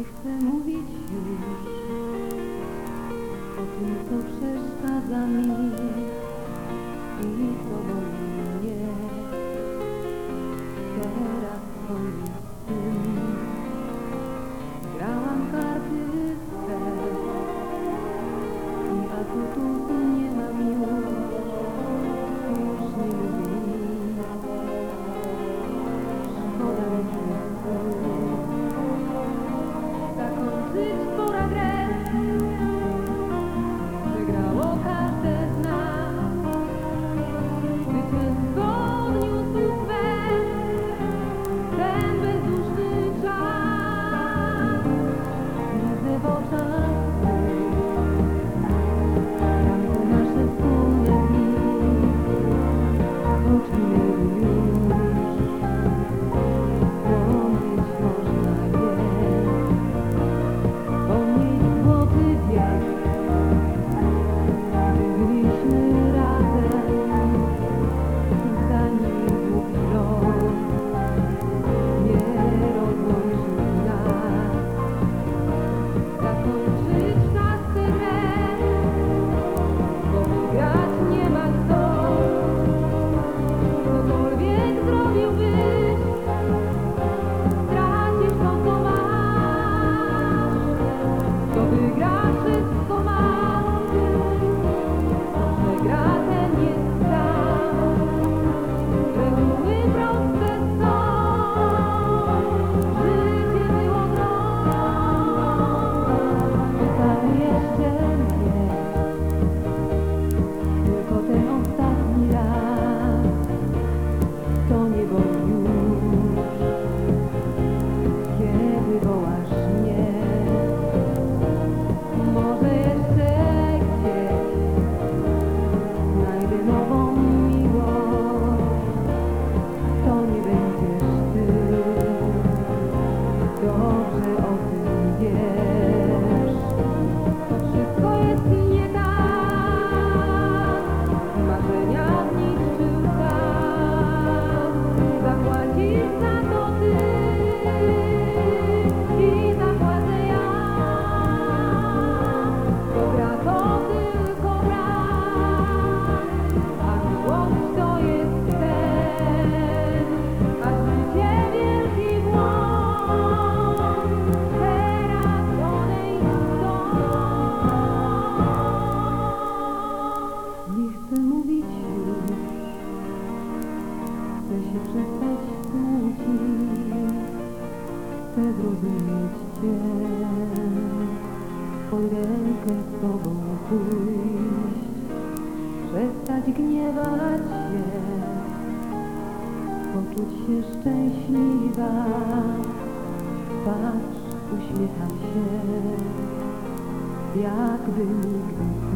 nie chcę mówić już. O tym, co przeszkadza mi. I co open, yeah. chce się przestać smucić, chcę zrozumieć Cię, pod rękę z Tobą pójść, przestać gniewać się, poczuć się szczęśliwa, patrz, uśmiecham się, jakby nigdy.